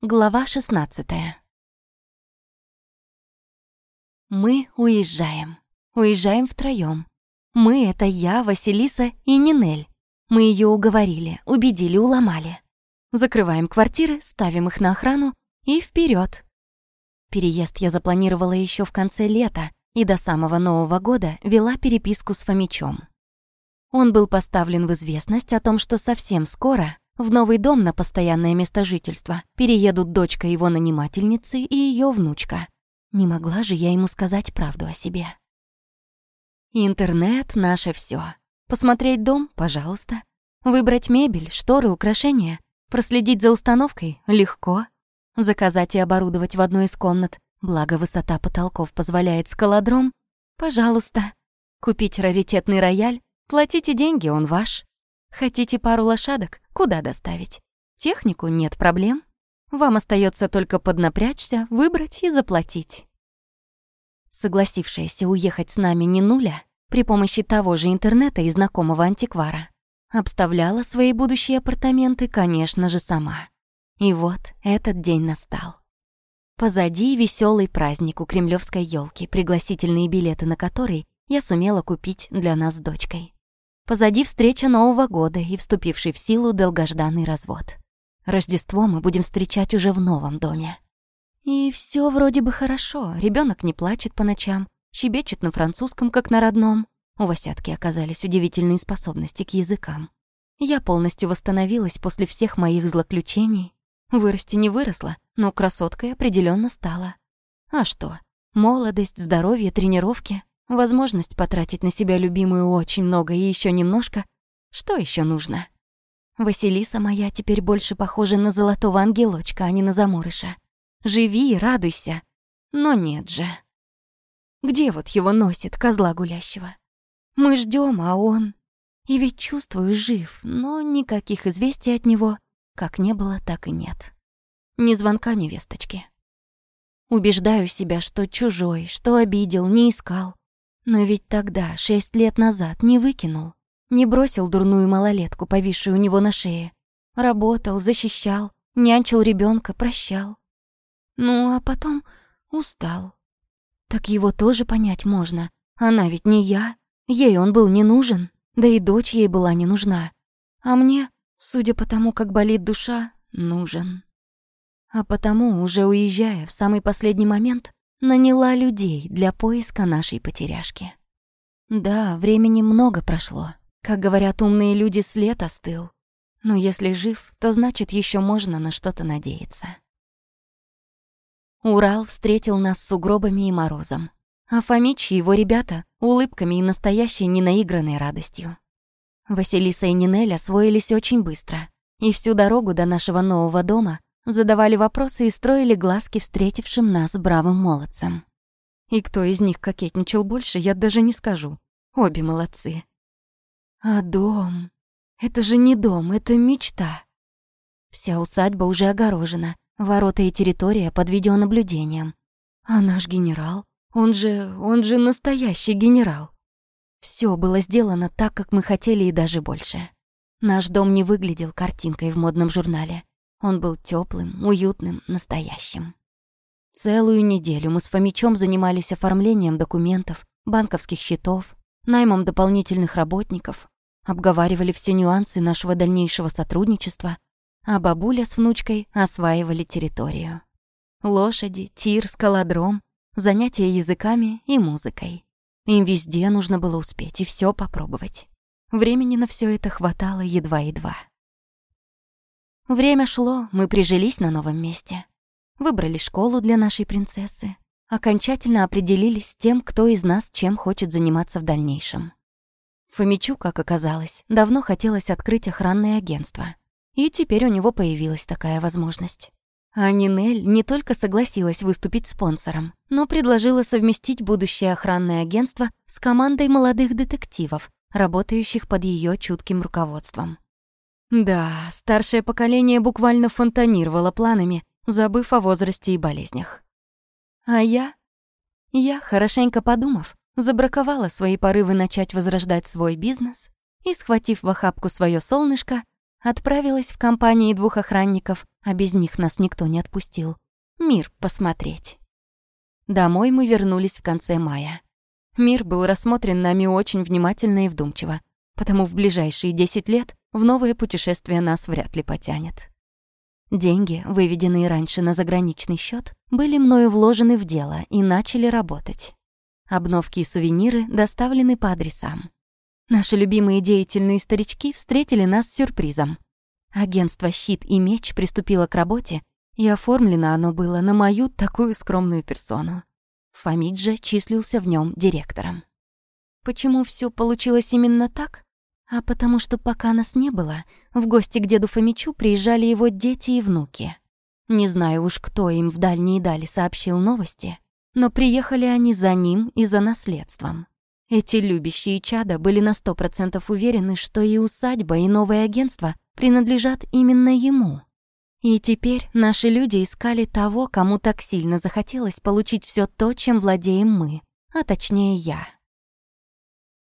Глава 16 Мы уезжаем. Уезжаем втроем. Мы — это я, Василиса и Нинель. Мы ее уговорили, убедили, уломали. Закрываем квартиры, ставим их на охрану и вперед. Переезд я запланировала еще в конце лета и до самого Нового года вела переписку с Фомичом. Он был поставлен в известность о том, что совсем скоро в новый дом на постоянное место жительства. Переедут дочка его нанимательницы и ее внучка. Не могла же я ему сказать правду о себе. Интернет — наше все. Посмотреть дом — пожалуйста. Выбрать мебель, шторы, украшения. Проследить за установкой — легко. Заказать и оборудовать в одной из комнат, благо высота потолков позволяет скалодром — пожалуйста. Купить раритетный рояль, платите деньги, он ваш. Хотите пару лошадок? Куда доставить? Технику нет проблем. Вам остается только поднапрячься, выбрать и заплатить. Согласившаяся уехать с нами не нуля, при помощи того же интернета и знакомого антиквара, обставляла свои будущие апартаменты, конечно же, сама. И вот этот день настал. Позади веселый праздник у кремлевской елки, пригласительные билеты на который я сумела купить для нас с дочкой. Позади встреча Нового года и вступивший в силу долгожданный развод. Рождество мы будем встречать уже в новом доме. И все вроде бы хорошо. Ребенок не плачет по ночам, щебечет на французском, как на родном. У Васятки оказались удивительные способности к языкам. Я полностью восстановилась после всех моих злоключений. Вырасти не выросла, но красоткой определенно стала. А что? Молодость, здоровье, тренировки возможность потратить на себя любимую очень много и еще немножко. Что еще нужно? Василиса моя теперь больше похожа на золотого ангелочка, а не на заморыша. Живи и радуйся. Но нет же. Где вот его носит, козла гулящего? Мы ждем, а он... И ведь чувствую, жив, но никаких известий от него как не было, так и нет. Ни звонка, ни весточки. Убеждаю себя, что чужой, что обидел, не искал. Но ведь тогда, шесть лет назад, не выкинул. Не бросил дурную малолетку, повисшую у него на шее. Работал, защищал, нянчил ребенка, прощал. Ну, а потом устал. Так его тоже понять можно. Она ведь не я. Ей он был не нужен. Да и дочь ей была не нужна. А мне, судя по тому, как болит душа, нужен. А потому, уже уезжая в самый последний момент, наняла людей для поиска нашей потеряшки. Да, времени много прошло. Как говорят умные люди, след остыл. Но если жив, то значит еще можно на что-то надеяться. Урал встретил нас с угробами и морозом. А Фомич и его ребята — улыбками и настоящей ненаигранной радостью. Василиса и Нинель освоились очень быстро. И всю дорогу до нашего нового дома задавали вопросы и строили глазки встретившим нас бравым молодцам. И кто из них кокетничал больше, я даже не скажу. Обе молодцы. А дом? Это же не дом, это мечта. Вся усадьба уже огорожена, ворота и территория под видеонаблюдением. А наш генерал? Он же... он же настоящий генерал. Все было сделано так, как мы хотели и даже больше. Наш дом не выглядел картинкой в модном журнале. Он был теплым, уютным, настоящим. Целую неделю мы с Фомичом занимались оформлением документов, банковских счетов, наймом дополнительных работников, обговаривали все нюансы нашего дальнейшего сотрудничества, а бабуля с внучкой осваивали территорию. Лошади, тир, скалодром, занятия языками и музыкой. Им везде нужно было успеть и все попробовать. Времени на все это хватало едва-едва. Время шло, мы прижились на новом месте. Выбрали школу для нашей принцессы. Окончательно определились с тем, кто из нас чем хочет заниматься в дальнейшем. Фомичу, как оказалось, давно хотелось открыть охранное агентство. И теперь у него появилась такая возможность. А Нинель не только согласилась выступить спонсором, но предложила совместить будущее охранное агентство с командой молодых детективов, работающих под ее чутким руководством. Да, старшее поколение буквально фонтанировало планами, забыв о возрасте и болезнях. А я? Я, хорошенько подумав, забраковала свои порывы начать возрождать свой бизнес и, схватив в охапку свое солнышко, отправилась в компании двух охранников, а без них нас никто не отпустил. Мир посмотреть. Домой мы вернулись в конце мая. Мир был рассмотрен нами очень внимательно и вдумчиво, потому в ближайшие 10 лет в новое путешествие нас вряд ли потянет. Деньги, выведенные раньше на заграничный счет, были мною вложены в дело и начали работать. Обновки и сувениры доставлены по адресам. Наши любимые деятельные старички встретили нас с сюрпризом. Агентство «Щит и меч» приступило к работе, и оформлено оно было на мою такую скромную персону. Фомид числился в нем директором. Почему все получилось именно так? а потому что пока нас не было, в гости к деду Фомичу приезжали его дети и внуки. Не знаю уж, кто им в дальние дали сообщил новости, но приехали они за ним и за наследством. Эти любящие чада были на сто процентов уверены, что и усадьба, и новое агентство принадлежат именно ему. И теперь наши люди искали того, кому так сильно захотелось получить все то, чем владеем мы, а точнее я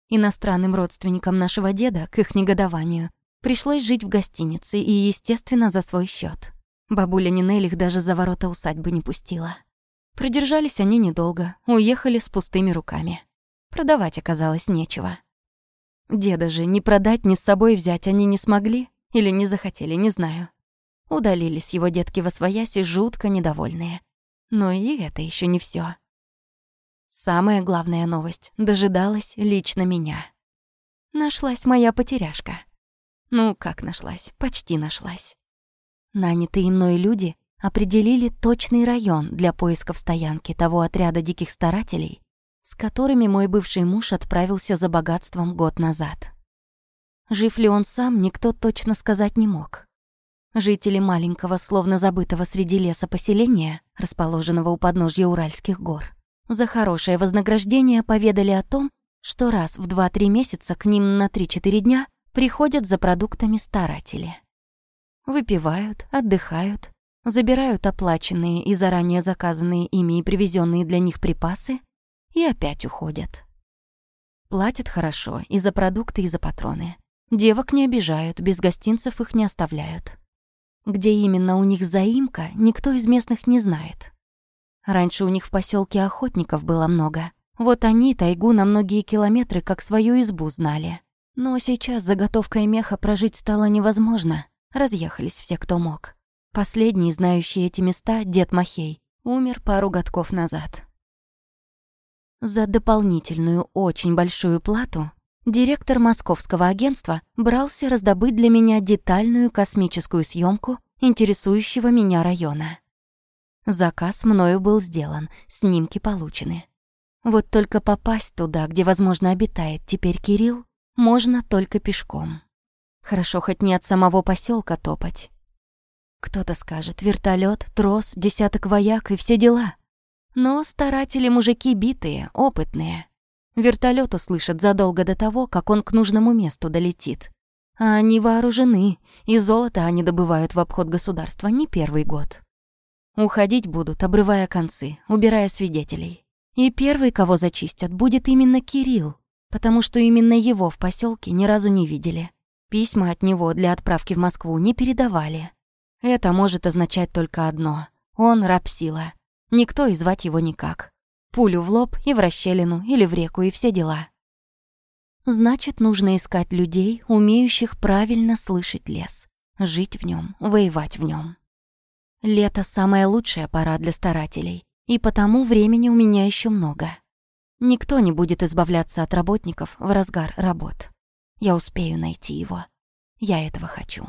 иностранным родственникам нашего деда, к их негодованию, пришлось жить в гостинице и, естественно, за свой счет. Бабуля Нинель их даже за ворота усадьбы не пустила. Продержались они недолго, уехали с пустыми руками. Продавать оказалось нечего. Деда же не продать, ни с собой взять они не смогли или не захотели, не знаю. Удалились его детки во свояси жутко недовольные. Но и это еще не все. Самая главная новость дожидалась лично меня. Нашлась моя потеряшка. Ну, как нашлась, почти нашлась. Нанятые мной люди определили точный район для поисков стоянки того отряда диких старателей, с которыми мой бывший муж отправился за богатством год назад. Жив ли он сам, никто точно сказать не мог. Жители маленького, словно забытого среди леса поселения, расположенного у подножья Уральских гор, за хорошее вознаграждение поведали о том, что раз в 2-3 месяца к ним на 3-4 дня приходят за продуктами старатели. Выпивают, отдыхают, забирают оплаченные и заранее заказанные ими и привезенные для них припасы и опять уходят. Платят хорошо и за продукты, и за патроны. Девок не обижают, без гостинцев их не оставляют. Где именно у них заимка, никто из местных не знает. Раньше у них в поселке охотников было много. Вот они тайгу на многие километры как свою избу знали. Но сейчас заготовкой меха прожить стало невозможно. Разъехались все, кто мог. Последний, знающий эти места, дед Махей, умер пару годков назад. За дополнительную очень большую плату директор московского агентства брался раздобыть для меня детальную космическую съемку интересующего меня района. Заказ мною был сделан, снимки получены. Вот только попасть туда, где, возможно, обитает теперь Кирилл, можно только пешком. Хорошо хоть не от самого поселка топать. Кто-то скажет вертолет, трос, десяток вояк и все дела. Но старатели мужики битые, опытные. Вертолет услышат задолго до того, как он к нужному месту долетит. А они вооружены, и золото они добывают в обход государства не первый год. Уходить будут, обрывая концы, убирая свидетелей. И первый, кого зачистят, будет именно Кирилл, потому что именно его в поселке ни разу не видели. Письма от него для отправки в Москву не передавали. Это может означать только одно. Он раб сила. Никто и звать его никак. Пулю в лоб и в расщелину, или в реку, и все дела. Значит, нужно искать людей, умеющих правильно слышать лес, жить в нем, воевать в нем. Лето – самая лучшая пора для старателей, и потому времени у меня еще много. Никто не будет избавляться от работников в разгар работ. Я успею найти его. Я этого хочу.